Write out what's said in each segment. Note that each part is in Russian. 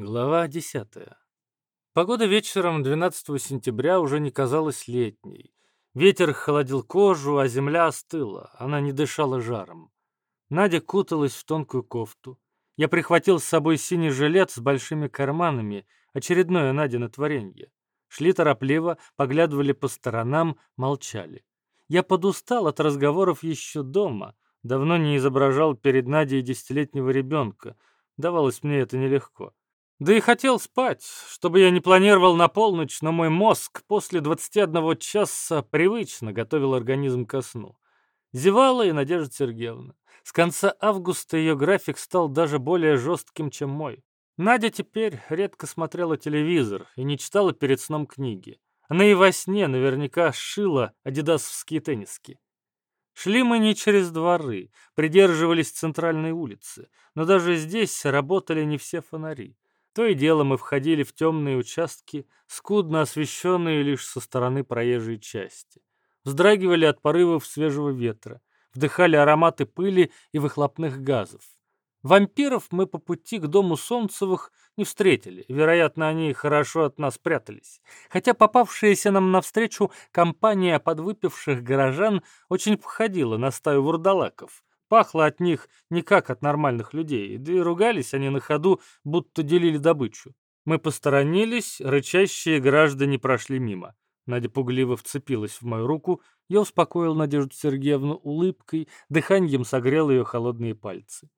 Глава 10. Погода вечером 12 сентября уже не казалась летней. Ветер холодил кожу, а земля остыла, она не дышала жаром. Надя куталась в тонкую кофту. Я прихватил с собой синий жилет с большими карманами, очередное Надино творенье. Шли торопливо, поглядывали по сторонам, молчали. Я подустал от разговоров еще дома, давно не изображал перед Надей десятилетнего ребенка. Давалось мне это нелегко. Да и хотел спать, чтобы я не планировал на полночь, но мой мозг после 21 часа привычно готовил организм ко сну. Зевала и Надежда Сергеевна. С конца августа ее график стал даже более жестким, чем мой. Надя теперь редко смотрела телевизор и не читала перед сном книги. Она и во сне наверняка шила адидасовские тенниски. Шли мы не через дворы, придерживались центральной улицы, но даже здесь работали не все фонари. То и дело мы входили в темные участки, скудно освещенные лишь со стороны проезжей части. Вздрагивали от порывов свежего ветра, вдыхали ароматы пыли и выхлопных газов. Вампиров мы по пути к дому Солнцевых не встретили. Вероятно, они хорошо от нас прятались. Хотя попавшаяся нам навстречу компания подвыпивших горожан очень походила на стаю вурдалаков. Пахло от них не как от нормальных людей, да и ругались они на ходу, будто делили добычу. Мы посторонились, рычащие граждане прошли мимо. Надя пугливо вцепилась в мою руку, я успокоил Надежду Сергеевну улыбкой, дыханием согрел ее холодные пальцы.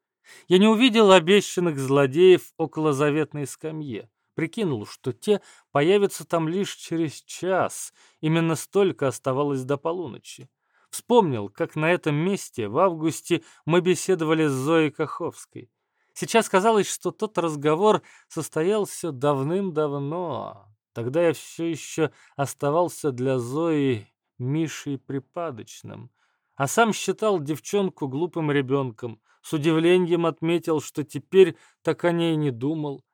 Я не увидел обещанных злодеев около заветной скамьи. Прикинул, что те появятся там лишь через час. Именно столько оставалось до полуночи. Вспомнил, как на этом месте в августе мы беседовали с Зоей Каховской. Сейчас казалось, что тот разговор состоялся давным-давно. Тогда я все еще оставался для Зои Мишей припадочным, а сам считал девчонку глупым ребенком, с удивлением отметил, что теперь так о ней не думал.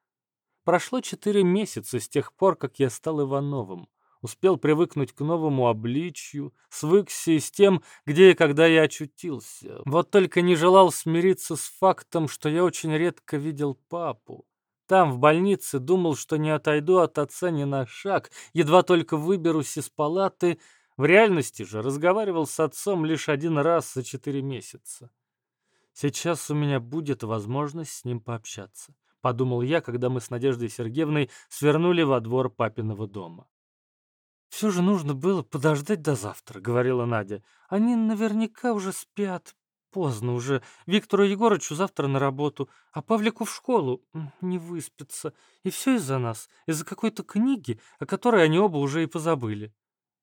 Прошло четыре месяца с тех пор, как я стал Ивановым успел привыкнуть к новому обличью, свыкся с тем, где и когда я очутился. Вот только не желал смириться с фактом, что я очень редко видел папу. Там, в больнице, думал, что не отойду от отца ни на шаг, едва только выберусь из палаты. В реальности же разговаривал с отцом лишь один раз за четыре месяца. Сейчас у меня будет возможность с ним пообщаться, подумал я, когда мы с Надеждой Сергеевной свернули во двор папиного дома. «Все же нужно было подождать до завтра», — говорила Надя. «Они наверняка уже спят. Поздно уже. Виктору Егорычу завтра на работу, а Павлику в школу. Не выспится. И все из-за нас, из-за какой-то книги, о которой они оба уже и позабыли».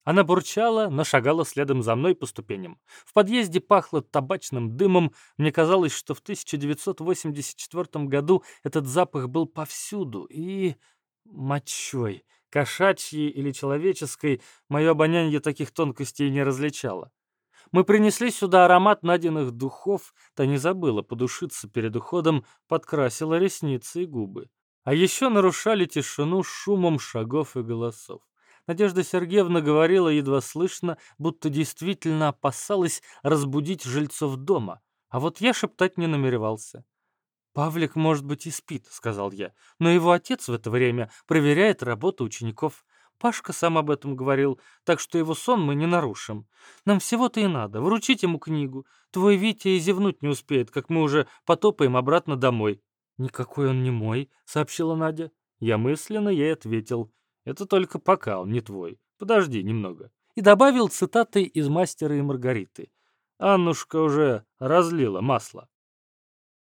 Она бурчала, но шагала следом за мной по ступеням. В подъезде пахло табачным дымом. Мне казалось, что в 1984 году этот запах был повсюду. И мочой кошачьей или человеческой, мое обоняние таких тонкостей не различало. Мы принесли сюда аромат найденных духов, та не забыла подушиться перед уходом, подкрасила ресницы и губы. А еще нарушали тишину шумом шагов и голосов. Надежда Сергеевна говорила едва слышно, будто действительно опасалась разбудить жильцов дома. А вот я шептать не намеревался. «Павлик, может быть, и спит», — сказал я, «но его отец в это время проверяет работу учеников. Пашка сам об этом говорил, так что его сон мы не нарушим. Нам всего-то и надо, вручить ему книгу. Твой Витя и зевнуть не успеет, как мы уже потопаем обратно домой». «Никакой он не мой», — сообщила Надя. Я мысленно ей ответил, «Это только пока он не твой. Подожди немного». И добавил цитаты из «Мастера и Маргариты». Аннушка уже разлила масло.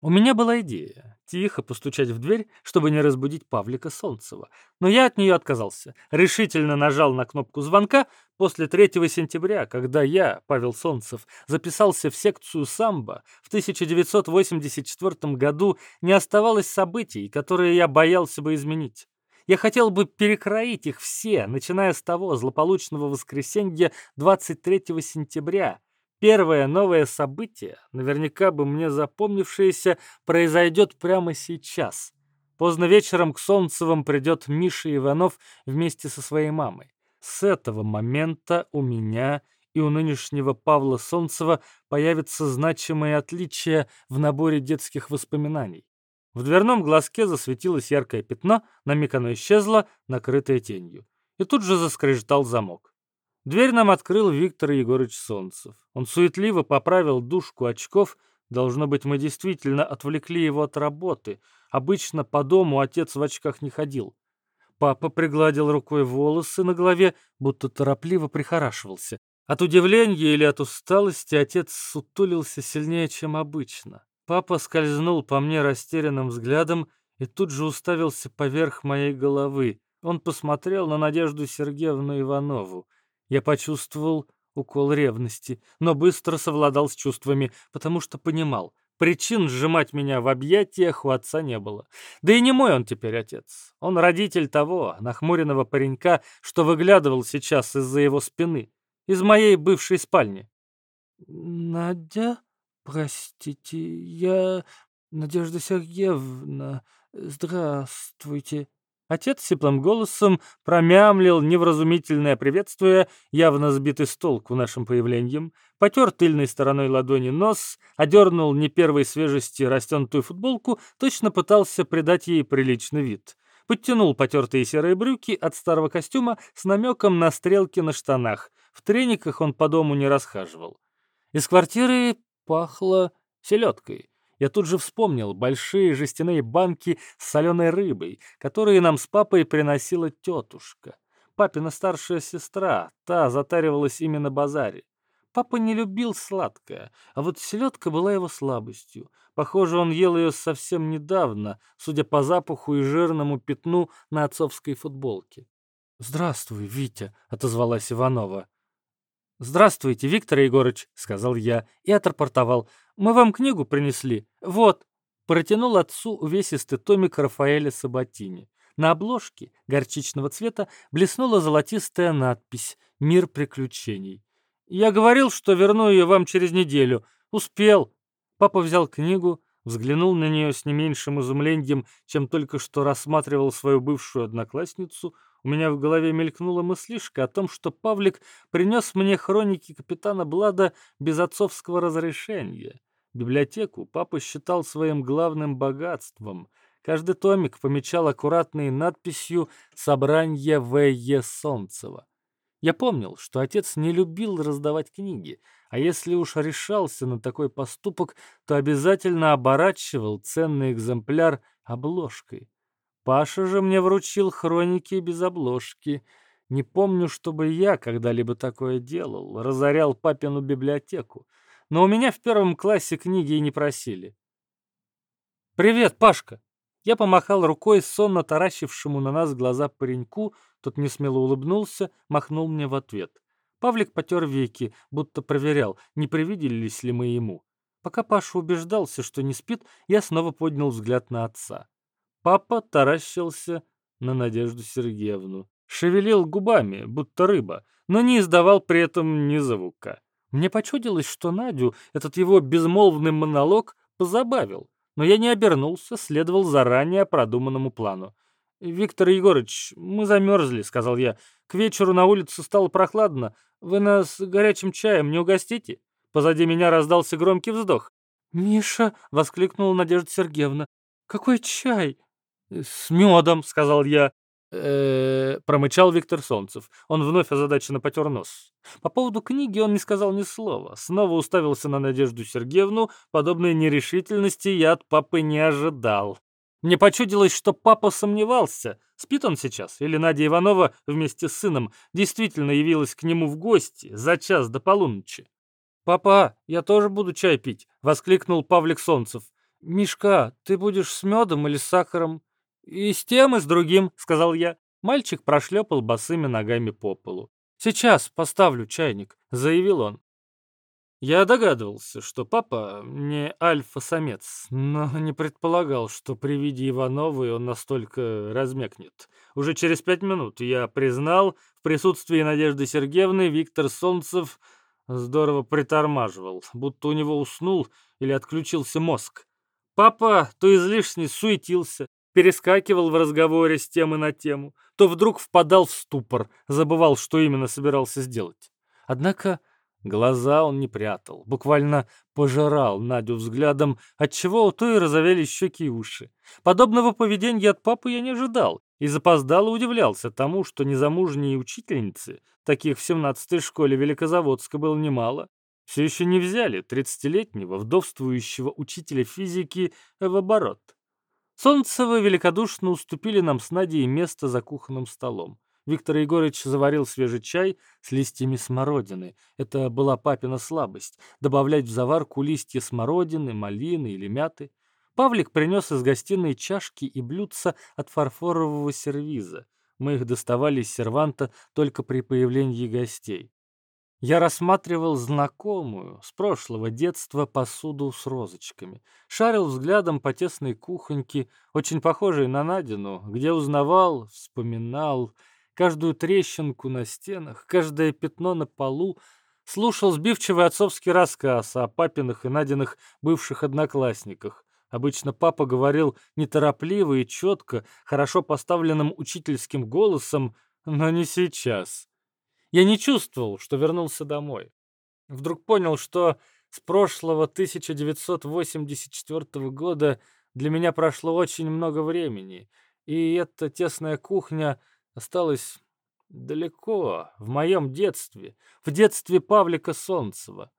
У меня была идея тихо постучать в дверь, чтобы не разбудить Павлика Солнцева, но я от нее отказался. Решительно нажал на кнопку звонка после 3 сентября, когда я, Павел Солнцев, записался в секцию самбо. В 1984 году не оставалось событий, которые я боялся бы изменить. Я хотел бы перекроить их все, начиная с того злополучного воскресенья 23 сентября, Первое новое событие, наверняка бы мне запомнившееся, произойдет прямо сейчас. Поздно вечером к Солнцевым придет Миша Иванов вместе со своей мамой. С этого момента у меня и у нынешнего Павла Солнцева появятся значимые отличия в наборе детских воспоминаний. В дверном глазке засветилось яркое пятно, на миг оно исчезло, накрытое тенью. И тут же заскрежетал замок. Дверь нам открыл Виктор Егорович Солнцев. Он суетливо поправил дужку очков. Должно быть, мы действительно отвлекли его от работы. Обычно по дому отец в очках не ходил. Папа пригладил рукой волосы на голове, будто торопливо прихорашивался. От удивления или от усталости отец сутулился сильнее, чем обычно. Папа скользнул по мне растерянным взглядом и тут же уставился поверх моей головы. Он посмотрел на Надежду Сергеевну Иванову. Я почувствовал укол ревности, но быстро совладал с чувствами, потому что понимал, причин сжимать меня в объятиях у отца не было. Да и не мой он теперь отец. Он родитель того, нахмуренного паренька, что выглядывал сейчас из-за его спины, из моей бывшей спальни. «Надя?» «Простите, я Надежда Сергеевна. Здравствуйте». Отец сиплым голосом промямлил невразумительное приветствие, явно сбитый с толку нашим появлением, потер тыльной стороной ладони нос, одернул не первой свежести растянутую футболку, точно пытался придать ей приличный вид. Подтянул потертые серые брюки от старого костюма с намеком на стрелки на штанах. В трениках он по дому не расхаживал. Из квартиры пахло селедкой. Я тут же вспомнил большие жестяные банки с соленой рыбой, которые нам с папой приносила тетушка. Папина старшая сестра, та затаривалась именно базаре. Папа не любил сладкое, а вот селедка была его слабостью. Похоже, он ел ее совсем недавно, судя по запаху и жирному пятну на отцовской футболке. «Здравствуй, Витя», — отозвалась Иванова. «Здравствуйте, Виктор Егорыч», — сказал я и отрапортовал. «Мы вам книгу принесли. Вот». Протянул отцу увесистый томик Рафаэля Сабатини. На обложке горчичного цвета блеснула золотистая надпись «Мир приключений». «Я говорил, что верну ее вам через неделю. Успел». Папа взял книгу, взглянул на нее с не меньшим изумлением, чем только что рассматривал свою бывшую одноклассницу, у меня в голове мелькнула мыслишка о том, что Павлик принес мне хроники капитана Блада без отцовского разрешения. Библиотеку папа считал своим главным богатством. Каждый томик помечал аккуратной надписью «Собрание В.Е. Солнцева». Я помнил, что отец не любил раздавать книги, а если уж решался на такой поступок, то обязательно оборачивал ценный экземпляр обложкой. Паша же мне вручил хроники без обложки. Не помню, чтобы я когда-либо такое делал, разорял папину библиотеку. Но у меня в первом классе книги и не просили. «Привет, Пашка!» Я помахал рукой сонно таращившему на нас глаза пареньку, тот несмело улыбнулся, махнул мне в ответ. Павлик потер веки, будто проверял, не привиделись ли мы ему. Пока Паша убеждался, что не спит, я снова поднял взгляд на отца. Папа таращился на Надежду Сергеевну, шевелил губами, будто рыба, но не издавал при этом ни звука. Мне почудилось, что Надю этот его безмолвный монолог позабавил, но я не обернулся, следовал заранее продуманному плану. «Виктор Егорыч, мы замерзли», — сказал я. «К вечеру на улице стало прохладно. Вы нас горячим чаем не угостите?» Позади меня раздался громкий вздох. «Миша!» — воскликнула Надежда Сергеевна. «Какой чай? «С медом», — сказал я. Э -э, промычал Виктор Солнцев. Он вновь озадаченно потер нос. По поводу книги он не сказал ни слова. Снова уставился на Надежду Сергеевну. Подобной нерешительности я от папы не ожидал. Мне почудилось, что папа сомневался, спит он сейчас, или Надя Иванова вместе с сыном действительно явилась к нему в гости за час до полуночи. «Папа, я тоже буду чай пить», — воскликнул Павлик Солнцев. «Мишка, ты будешь с медом или с сахаром?» «И с тем, и с другим», — сказал я. Мальчик прошлепал босыми ногами по полу. «Сейчас поставлю чайник», — заявил он. Я догадывался, что папа не альфа-самец, но не предполагал, что при виде Ивановой он настолько размякнет. Уже через пять минут я признал, в присутствии Надежды Сергеевны Виктор Солнцев здорово притормаживал, будто у него уснул или отключился мозг. Папа то излишне суетился, перескакивал в разговоре с темы на тему, то вдруг впадал в ступор, забывал, что именно собирался сделать. Однако Глаза он не прятал, буквально пожирал Надю взглядом, отчего у той розовели щеки и уши. Подобного поведения от папы я не ожидал и запоздало удивлялся тому, что незамужние учительницы, таких в 17-й школе Великозаводска было немало, все еще не взяли 30-летнего вдовствующего учителя физики в оборот. Солнцевы великодушно уступили нам с Надей место за кухонным столом. Виктор Егорович заварил свежий чай с листьями смородины. Это была папина слабость — добавлять в заварку листья смородины, малины или мяты. Павлик принес из гостиной чашки и блюдца от фарфорового сервиза. Мы их доставали из серванта только при появлении гостей. Я рассматривал знакомую с прошлого детства посуду с розочками. Шарил взглядом по тесной кухоньке, очень похожей на Надину, где узнавал, вспоминал каждую трещинку на стенах, каждое пятно на полу, слушал сбивчивый отцовский рассказ о папиных и Надиных бывших одноклассниках. Обычно папа говорил неторопливо и четко, хорошо поставленным учительским голосом, но не сейчас. Я не чувствовал, что вернулся домой. Вдруг понял, что с прошлого 1984 года для меня прошло очень много времени, и эта тесная кухня осталась далеко, в моем детстве, в детстве Павлика Солнцева.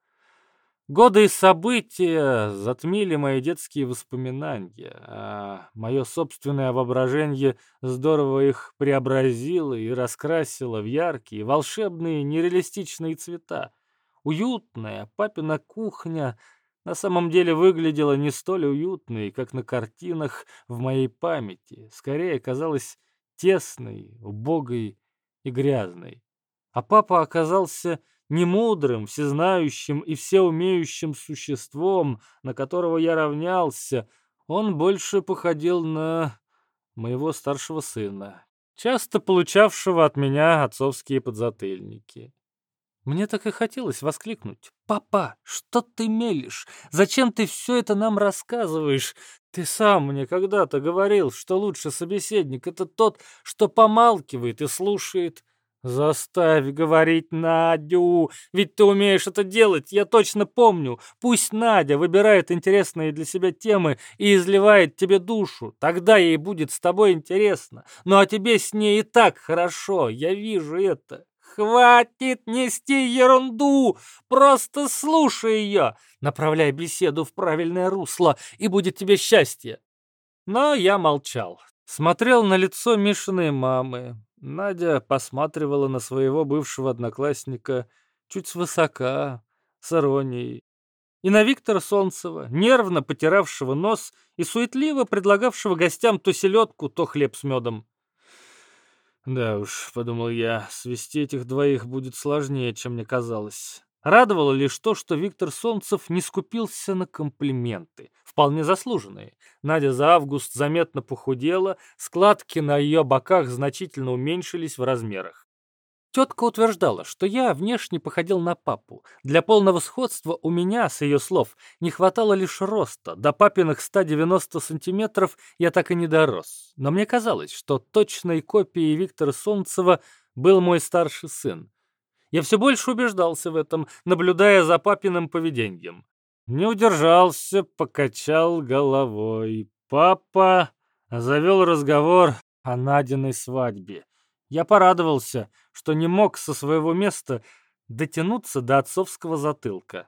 Годы и события затмили мои детские воспоминания, а мое собственное воображение здорово их преобразило и раскрасило в яркие, волшебные, нереалистичные цвета. Уютная папина кухня на самом деле выглядела не столь уютной, как на картинах в моей памяти. Скорее казалась тесной, убогой и грязной. А папа оказался немудрым, всезнающим и всеумеющим существом, на которого я равнялся, он больше походил на моего старшего сына, часто получавшего от меня отцовские подзатыльники. Мне так и хотелось воскликнуть. «Папа, что ты мелешь? Зачем ты все это нам рассказываешь? Ты сам мне когда-то говорил, что лучший собеседник — это тот, что помалкивает и слушает. «Заставь говорить Надю, ведь ты умеешь это делать, я точно помню. Пусть Надя выбирает интересные для себя темы и изливает тебе душу, тогда ей будет с тобой интересно. Ну а тебе с ней и так хорошо, я вижу это. Хватит нести ерунду, просто слушай ее, направляй беседу в правильное русло, и будет тебе счастье». Но я молчал, смотрел на лицо Мишиной мамы, Надя посматривала на своего бывшего одноклассника чуть свысока, с иронией. И на Виктора Солнцева, нервно потиравшего нос и суетливо предлагавшего гостям то селедку, то хлеб с медом. «Да уж», — подумал я, — «свести этих двоих будет сложнее, чем мне казалось». Радовало лишь то, что Виктор Солнцев не скупился на комплименты, вполне заслуженные. Надя за август заметно похудела, складки на ее боках значительно уменьшились в размерах. Тетка утверждала, что я внешне походил на папу. Для полного сходства у меня, с ее слов, не хватало лишь роста. До папиных 190 сантиметров я так и не дорос. Но мне казалось, что точной копией Виктора Солнцева был мой старший сын. Я все больше убеждался в этом, наблюдая за папиным поведением. Не удержался, покачал головой. Папа завел разговор о Надиной свадьбе. Я порадовался, что не мог со своего места дотянуться до отцовского затылка.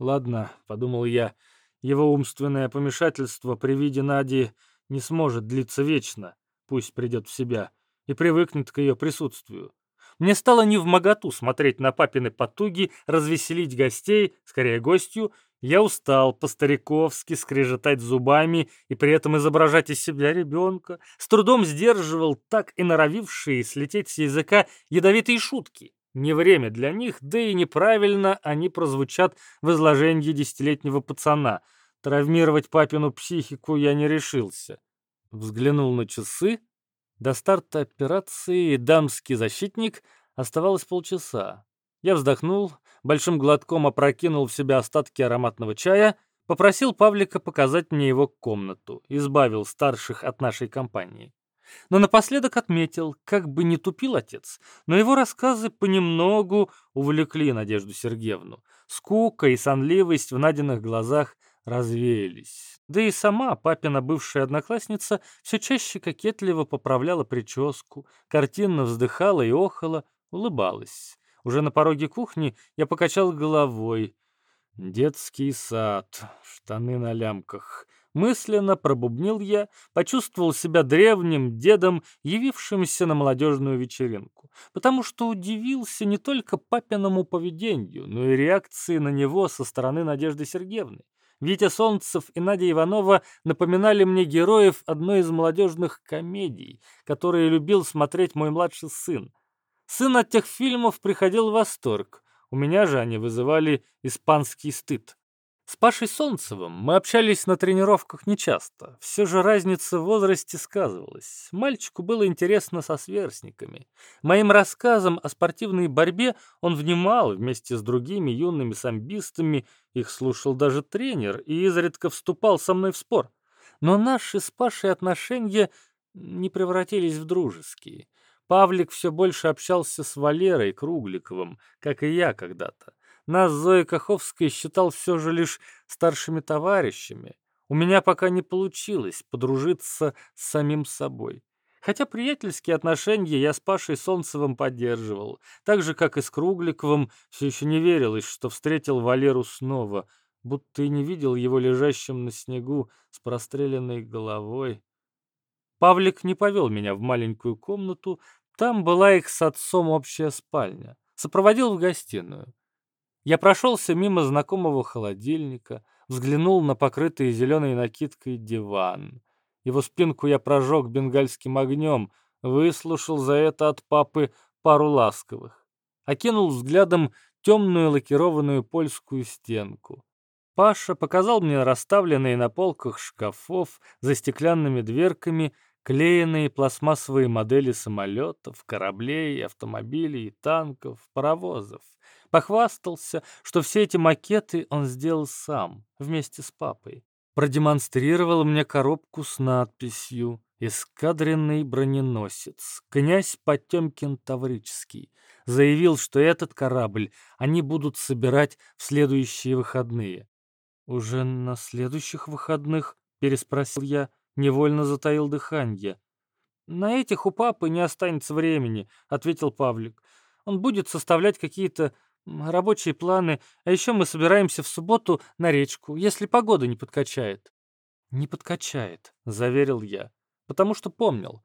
«Ладно», — подумал я, — «его умственное помешательство при виде Нади не сможет длиться вечно. Пусть придет в себя и привыкнет к ее присутствию. Мне стало невмоготу смотреть на папины потуги, развеселить гостей, скорее гостью. Я устал по-стариковски скрежетать зубами и при этом изображать из себя ребенка. С трудом сдерживал так и норовившие слететь с языка ядовитые шутки. Не время для них, да и неправильно они прозвучат в изложении десятилетнего пацана. Травмировать папину психику я не решился. Взглянул на часы, до старта операции «Дамский защитник» оставалось полчаса. Я вздохнул, большим глотком опрокинул в себя остатки ароматного чая, попросил Павлика показать мне его комнату, избавил старших от нашей компании. но напоследок отметил, как бы не тупил отец, но его рассказы понемногу увлекли Надежду Сергеевну. Скука и сонливость в Надиных глазах развеялись. Да и сама папина бывшая одноклассница все чаще кокетливо поправляла прическу, картинно вздыхала и охала, улыбалась. Уже на пороге кухни я покачал головой. Детский сад, штаны на лямках. Мысленно пробубнил я, почувствовал себя древним дедом, явившимся на молодежную вечеринку, потому что удивился не только папиному поведению, но и реакции на него со стороны Надежды Сергеевны. Витя Солнцев и Надя Иванова напоминали мне героев одной из молодежных комедий, которые любил смотреть мой младший сын. Сын от тех фильмов приходил в восторг. У меня же они вызывали испанский стыд. С Пашей Солнцевым мы общались на тренировках нечасто. Все же разница в возрасте сказывалась. Мальчику было интересно со сверстниками. Моим рассказам о спортивной борьбе он внимал вместе с другими юными самбистами. Их слушал даже тренер и изредка вступал со мной в спор. Но наши с Пашей отношения не превратились в дружеские. Павлик все больше общался с Валерой Кругликовым, как и я когда-то. Нас Зоя Каховская считал все же лишь старшими товарищами. У меня пока не получилось подружиться с самим собой. Хотя приятельские отношения я с Пашей Солнцевым поддерживал, так же, как и с Кругликовым, все еще не верилось, что встретил Валеру снова, будто и не видел его лежащим на снегу с простреленной головой. Павлик не повел меня в маленькую комнату, там была их с отцом общая спальня. Сопроводил в гостиную. Я прошелся мимо знакомого холодильника, взглянул на покрытый зеленой накидкой диван. Его спинку я прожег бенгальским огнем, выслушал за это от папы пару ласковых. Окинул взглядом темную лакированную польскую стенку. Паша показал мне расставленные на полках шкафов за стеклянными дверками клеенные пластмассовые модели самолетов, кораблей, автомобилей, танков, паровозов. Похвастался, что все эти макеты он сделал сам, вместе с папой. Продемонстрировал мне коробку с надписью «Эскадренный броненосец. Князь Потемкин Таврический». Заявил, что этот корабль они будут собирать в следующие выходные. «Уже на следующих выходных?» — переспросил я, невольно затаил дыхание. «На этих у папы не останется времени», — ответил Павлик. «Он будет составлять какие-то рабочие планы, а еще мы собираемся в субботу на речку, если погода не подкачает». «Не подкачает», — заверил я, потому что помнил.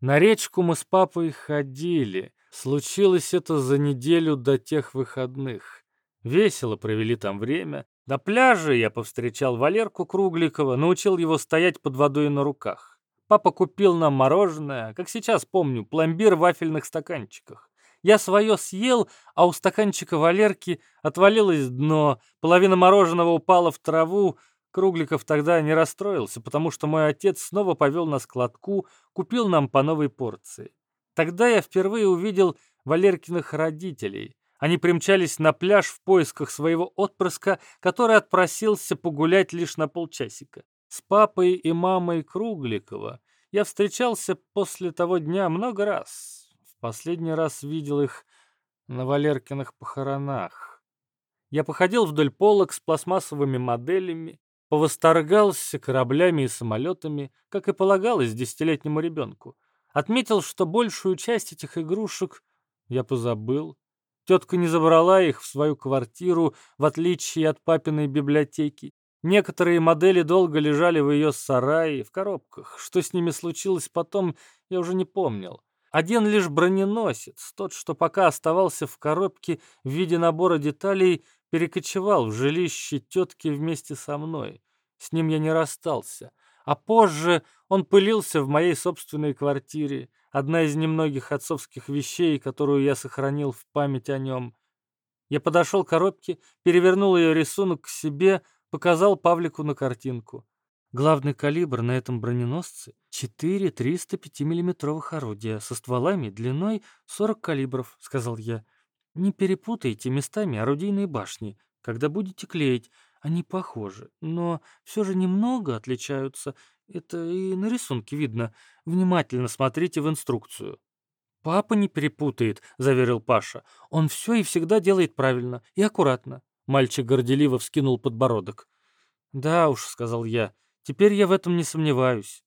На речку мы с папой ходили. Случилось это за неделю до тех выходных. Весело провели там время. На пляже я повстречал Валерку Кругликова, научил его стоять под водой на руках. Папа купил нам мороженое, как сейчас помню, пломбир в вафельных стаканчиках. Я свое съел, а у стаканчика Валерки отвалилось дно, половина мороженого упала в траву. Кругликов тогда не расстроился, потому что мой отец снова повел нас к лотку, купил нам по новой порции. Тогда я впервые увидел Валеркиных родителей. Они примчались на пляж в поисках своего отпрыска, который отпросился погулять лишь на полчасика. С папой и мамой Кругликова я встречался после того дня много раз. Последний раз видел их на Валеркиных похоронах. Я походил вдоль полок с пластмассовыми моделями, повосторгался кораблями и самолетами, как и полагалось десятилетнему ребенку. Отметил, что большую часть этих игрушек я позабыл. Тетка не забрала их в свою квартиру, в отличие от папиной библиотеки. Некоторые модели долго лежали в ее сарае, в коробках. Что с ними случилось потом, я уже не помнил. Один лишь броненосец, тот, что пока оставался в коробке в виде набора деталей, перекочевал в жилище тетки вместе со мной. С ним я не расстался. А позже он пылился в моей собственной квартире, одна из немногих отцовских вещей, которую я сохранил в память о нем. Я подошел к коробке, перевернул ее рисунок к себе, показал Павлику на картинку. Главный калибр на этом броненосце — 4 305 миллиметровых орудия со стволами длиной 40 калибров, сказал я. Не перепутайте местами орудийные башни. Когда будете клеить, они похожи, но все же немного отличаются. Это и на рисунке видно. Внимательно смотрите в инструкцию. «Папа не перепутает», — заверил Паша. «Он все и всегда делает правильно и аккуратно». Мальчик горделиво вскинул подбородок. «Да уж», — сказал я, — «теперь я в этом не сомневаюсь».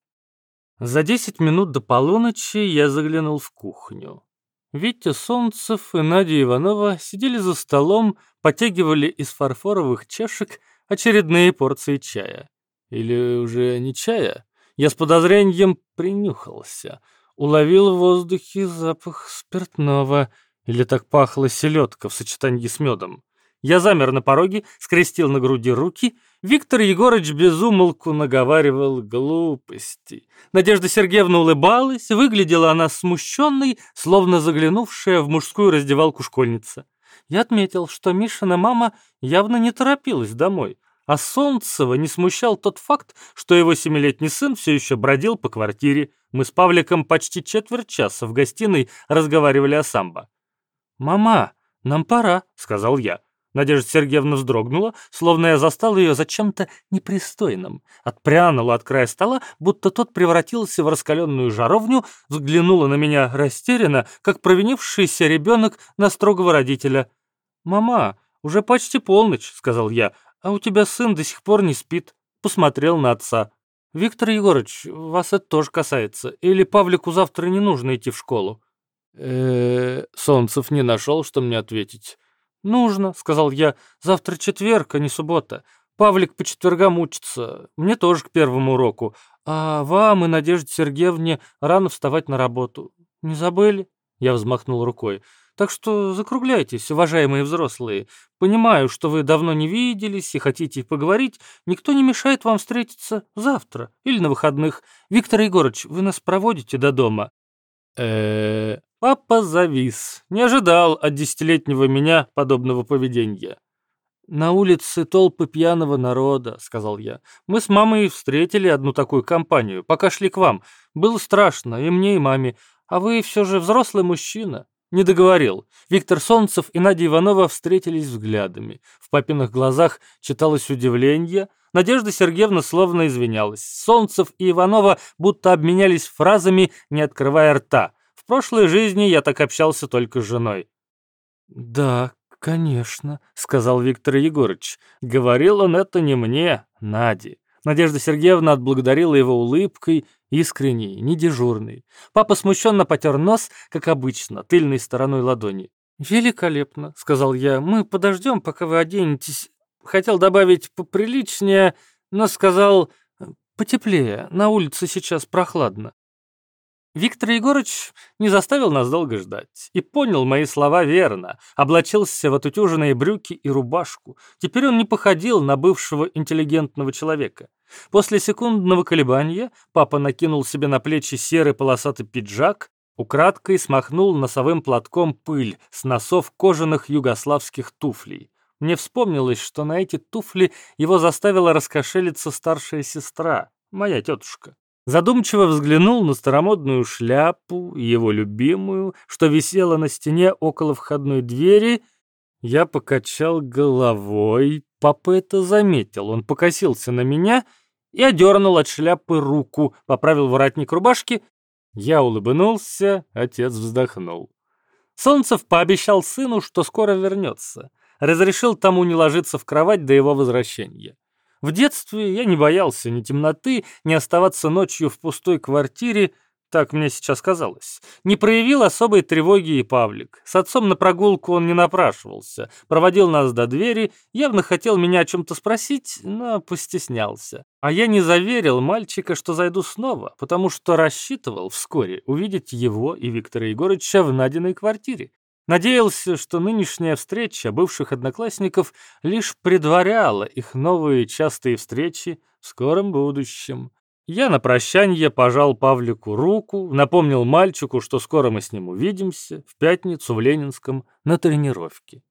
За десять минут до полуночи я заглянул в кухню. Витя Солнцев и Надя Иванова сидели за столом, потягивали из фарфоровых чашек очередные порции чая. Или уже не чая? Я с подозрением принюхался — уловил в воздухе запах спиртного. Или так пахла селедка в сочетании с медом. Я замер на пороге, скрестил на груди руки. Виктор Егорыч безумолку наговаривал глупости. Надежда Сергеевна улыбалась, выглядела она смущенной, словно заглянувшая в мужскую раздевалку школьница. Я отметил, что Мишина мама явно не торопилась домой, а Солнцева не смущал тот факт, что его семилетний сын все еще бродил по квартире. Мы с Павликом почти четверть часа в гостиной разговаривали о самбо. «Мама, нам пора», — сказал я. Надежда Сергеевна вздрогнула, словно я застал ее за чем-то непристойным. Отпрянула от края стола, будто тот превратился в раскаленную жаровню, взглянула на меня растерянно, как провинившийся ребенок на строгого родителя. «Мама, уже почти полночь», — сказал я, «А у тебя сын до сих пор не спит», — посмотрел на отца. «Виктор Егорович, вас это тоже касается. Или Павлику завтра не нужно идти в школу?» э Солнцев не нашел, что мне ответить. «Нужно», — сказал я. «Завтра четверг, а не суббота. Павлик по четвергам учится. Мне тоже к первому уроку. А вам и Надежде Сергеевне рано вставать на работу. Не забыли?» Я взмахнул рукой. Так что закругляйтесь, уважаемые взрослые. Понимаю, что вы давно не виделись и хотите поговорить. Никто не мешает вам встретиться завтра или на выходных. Виктор Егорович, вы нас проводите до дома?» э Папа завис. Не ожидал от десятилетнего меня подобного поведения. «На улице толпы пьяного народа», — сказал я. «Мы с мамой встретили одну такую компанию, пока шли к вам. Было страшно и мне, и маме. А вы все же взрослый мужчина. Не договорил. Виктор Солнцев и Надя Иванова встретились взглядами. В папиных глазах читалось удивление. Надежда Сергеевна словно извинялась. Солнцев и Иванова будто обменялись фразами, не открывая рта. Прошлой жизни я так общался только с женой. «Да, конечно», — сказал Виктор Егорыч. Говорил он это не мне, Наде. Надежда Сергеевна отблагодарила его улыбкой, искренней, не дежурной. Папа смущенно потер нос, как обычно, тыльной стороной ладони. «Великолепно», — сказал я. «Мы подождем, пока вы оденетесь». Хотел добавить поприличнее, но сказал потеплее. На улице сейчас прохладно. Виктор Егорыч не заставил нас долго ждать и понял мои слова верно, облачился в отутюженные брюки и рубашку. Теперь он не походил на бывшего интеллигентного человека. После секундного колебания папа накинул себе на плечи серый полосатый пиджак, украдкой смахнул носовым платком пыль с носов кожаных югославских туфлей. Мне вспомнилось, что на эти туфли его заставила раскошелиться старшая сестра, моя тетушка. Задумчиво взглянул на старомодную шляпу, его любимую, что висела на стене около входной двери. Я покачал головой. Папа это заметил. Он покосился на меня и одернул от шляпы руку, поправил воротник рубашки. Я улыбнулся, отец вздохнул. Солнцев пообещал сыну, что скоро вернется. Разрешил тому не ложиться в кровать до его возвращения. В детстве я не боялся ни темноты, ни оставаться ночью в пустой квартире, так мне сейчас казалось. Не проявил особой тревоги и Павлик. С отцом на прогулку он не напрашивался. Проводил нас до двери, явно хотел меня о чем-то спросить, но постеснялся. А я не заверил мальчика, что зайду снова, потому что рассчитывал вскоре увидеть его и Виктора Егорыча в Надиной квартире. Надеялся, что нынешняя встреча бывших одноклассников лишь предваряла их новые частые встречи в скором будущем. Я на прощание пожал Павлику руку, напомнил мальчику, что скоро мы с ним увидимся, в пятницу в Ленинском, на тренировке.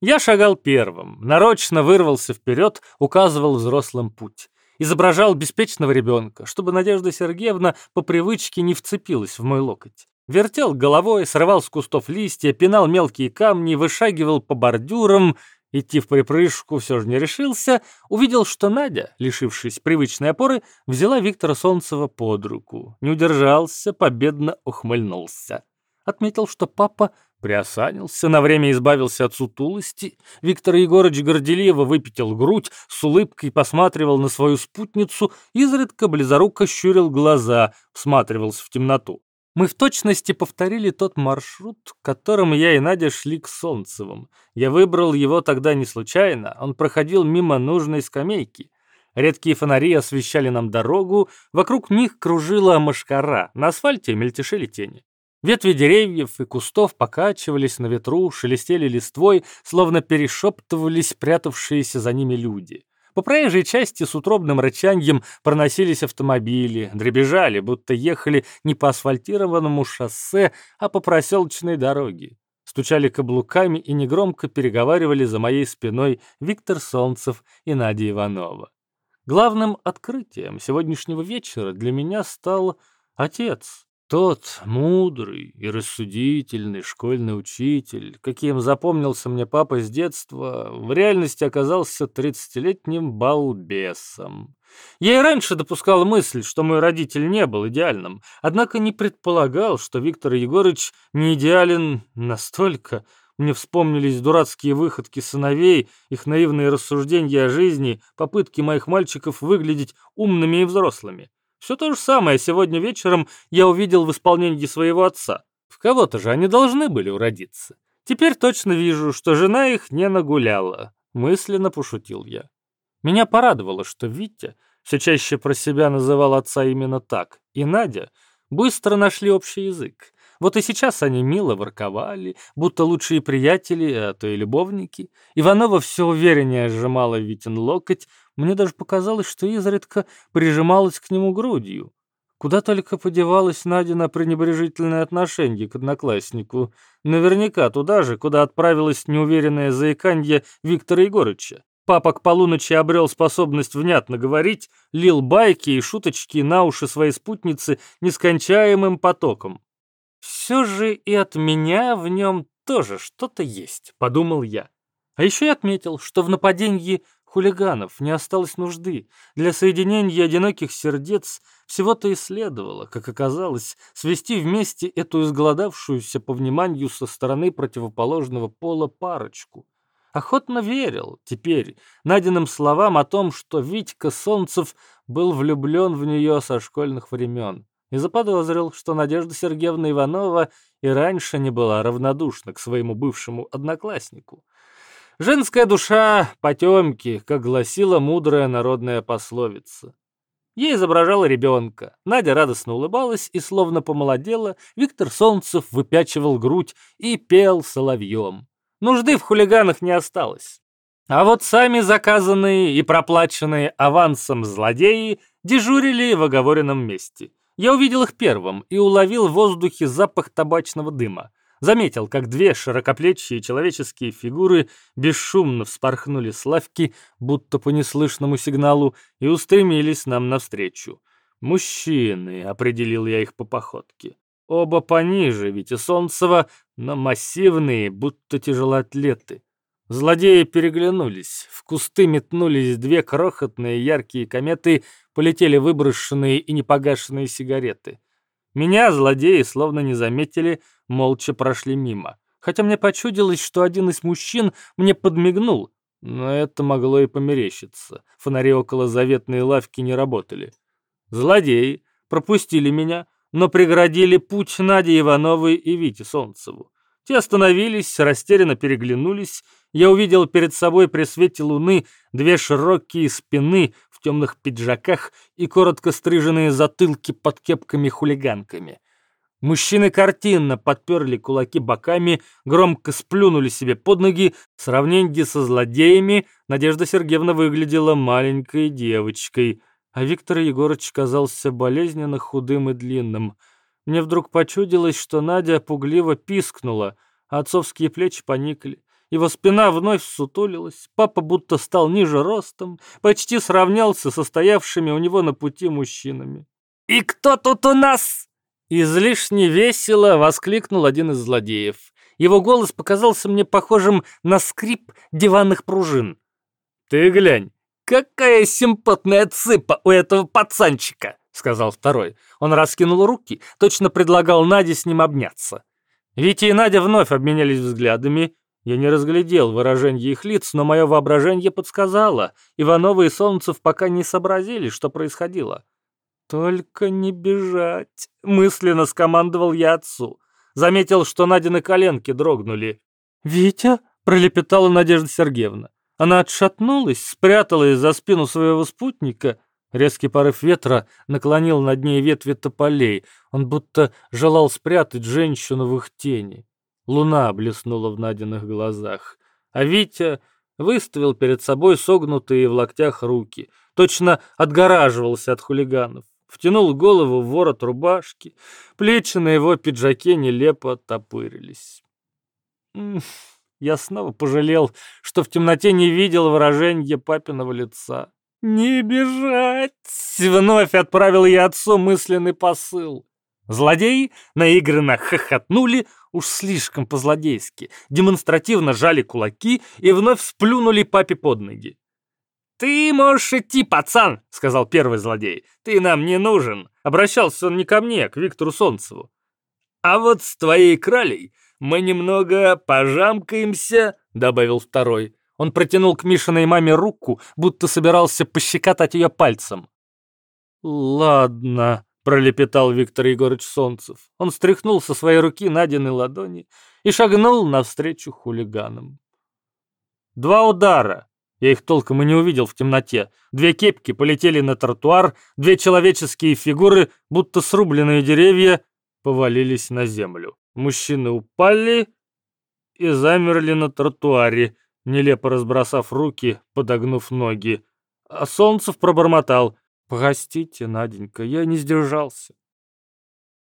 Я шагал первым, нарочно вырвался вперед, указывал взрослым путь. Изображал беспечного ребенка, чтобы Надежда Сергеевна по привычке не вцепилась в мой локоть. Вертел головой, срывал с кустов листья, пинал мелкие камни, вышагивал по бордюрам. Идти в припрыжку все же не решился, увидел, что Надя, лишившись привычной опоры, взяла Виктора Солнцева под руку. Не удержался, победно ухмыльнулся. Отметил, что папа приосанился, на время избавился от сутулости. Виктор Егорыч горделиво выпятил грудь, с улыбкой посматривал на свою спутницу, изредка близоруко щурил глаза, всматривался в темноту. Мы в точности повторили тот маршрут, которым я и Надя шли к Солнцевым. Я выбрал его тогда не случайно, он проходил мимо нужной скамейки. Редкие фонари освещали нам дорогу, вокруг них кружила мошкара, на асфальте мельтешили тени. Ветви деревьев и кустов покачивались на ветру, шелестели листвой, словно перешептывались прятавшиеся за ними люди. По проезжей части с утробным рычаньем проносились автомобили, дребезжали, будто ехали не по асфальтированному шоссе, а по проселочной дороге. Стучали каблуками и негромко переговаривали за моей спиной Виктор Солнцев и Надя Иванова. Главным открытием сегодняшнего вечера для меня стал отец. Тот мудрый и рассудительный школьный учитель, каким запомнился мне папа с детства, в реальности оказался тридцатилетним балбесом. Я и раньше допускал мысль, что мой родитель не был идеальным, однако не предполагал, что Виктор Егорыч не идеален настолько. Мне вспомнились дурацкие выходки сыновей, их наивные рассуждения о жизни, попытки моих мальчиков выглядеть умными и взрослыми. Все то же самое сегодня вечером я увидел в исполнении своего отца. В кого-то же они должны были уродиться. Теперь точно вижу, что жена их не нагуляла. Мысленно пошутил я. Меня порадовало, что Витя все чаще про себя называл отца именно так, и Надя быстро нашли общий язык. Вот и сейчас они мило ворковали, будто лучшие приятели, а то и любовники. Иванова все увереннее сжимала Витин локоть, мне даже показалось, что изредка прижималась к нему грудью. Куда только подевалась Надя пренебрежительное отношение к однокласснику. Наверняка туда же, куда отправилась неуверенное заиканье Виктора Егорыча. Папа к полуночи обрел способность внятно говорить, лил байки и шуточки на уши своей спутницы нескончаемым потоком. «Все же и от меня в нем тоже что-то есть», — подумал я. А еще я отметил, что в нападении хулиганов не осталось нужды. Для соединения одиноких сердец всего-то и следовало, как оказалось, свести вместе эту изголодавшуюся по вниманию со стороны противоположного пола парочку. Охотно верил теперь Надиным словам о том, что Витька Солнцев был влюблен в нее со школьных времен и заподозрил, что Надежда Сергеевна Иванова и раньше не была равнодушна к своему бывшему однокласснику. Женская душа — потемки, как гласила мудрая народная пословица. Я изображала ребенка. Надя радостно улыбалась и словно помолодела, Виктор Солнцев выпячивал грудь и пел соловьем. Нужды в хулиганах не осталось. А вот сами заказанные и проплаченные авансом злодеи дежурили в оговоренном месте. Я увидел их первым и уловил в воздухе запах табачного дыма. Заметил, как две широкоплечие человеческие фигуры бесшумно вспорхнули с лавки, будто по неслышному сигналу, и устремились нам навстречу. «Мужчины», — определил я их по походке. Оба пониже Вити Солнцева, но массивные, будто тяжелоатлеты. Злодеи переглянулись. В кусты метнулись две крохотные яркие кометы, полетели выброшенные и непогашенные сигареты. Меня злодеи словно не заметили, молча прошли мимо. Хотя мне почудилось, что один из мужчин мне подмигнул, но это могло и померещиться. Фонари около заветной лавки не работали. Злодеи пропустили меня, но преградили путь Наде Ивановой и Вите Солнцеву. Те остановились, растерянно переглянулись. Я увидел перед собой при свете луны две широкие спины в темных пиджаках и коротко стриженные затылки под кепками-хулиганками. Мужчины картинно подперли кулаки боками, громко сплюнули себе под ноги. В сравнении со злодеями Надежда Сергеевна выглядела маленькой девочкой, а Виктор Егорыч казался болезненно худым и длинным. Мне вдруг почудилось, что Надя пугливо пискнула, а отцовские плечи поникли. Его спина вновь сутулилась, папа будто стал ниже ростом, почти сравнялся со стоявшими у него на пути мужчинами. «И кто тут у нас?» Излишне весело воскликнул один из злодеев. Его голос показался мне похожим на скрип диванных пружин. «Ты глянь, какая симпотная цыпа у этого пацанчика!» — сказал второй. Он раскинул руки, точно предлагал Наде с ним обняться. Витя и Надя вновь обменялись взглядами. Я не разглядел выражение их лиц, но мое воображение подсказало. Иванова и Солнцев пока не сообразили, что происходило. «Только не бежать!» — мысленно скомандовал я отцу. Заметил, что Надины коленки дрогнули. «Витя?» — пролепетала Надежда Сергеевна. Она отшатнулась, спряталась за спину своего спутника. Резкий порыв ветра наклонил над ней ветви тополей. Он будто желал спрятать женщину в их тени. Луна блеснула в Надиных глазах. А Витя выставил перед собой согнутые в локтях руки. Точно отгораживался от хулиганов втянул голову в ворот рубашки, плечи на его пиджаке нелепо оттопырились. Я снова пожалел, что в темноте не видел выражения папиного лица. «Не бежать!» — вновь отправил я отцу мысленный посыл. Злодеи наигранно хохотнули, уж слишком по-злодейски, демонстративно жали кулаки и вновь сплюнули папе под ноги. «Ты можешь идти, пацан!» — сказал первый злодей. «Ты нам не нужен!» Обращался он не ко мне, а к Виктору Солнцеву. «А вот с твоей кралей мы немного пожамкаемся», — добавил второй. Он протянул к Мишиной маме руку, будто собирался пощекотать ее пальцем. «Ладно», — пролепетал Виктор Егорович Солнцев. Он стряхнул со своей руки Надины ладони и шагнул навстречу хулиганам. Два удара, я их толком и не увидел в темноте. Две кепки полетели на тротуар, две человеческие фигуры, будто срубленные деревья, повалились на землю. Мужчины упали и замерли на тротуаре, нелепо разбросав руки, подогнув ноги. А Солнцев пробормотал. «Простите, Наденька, я не сдержался».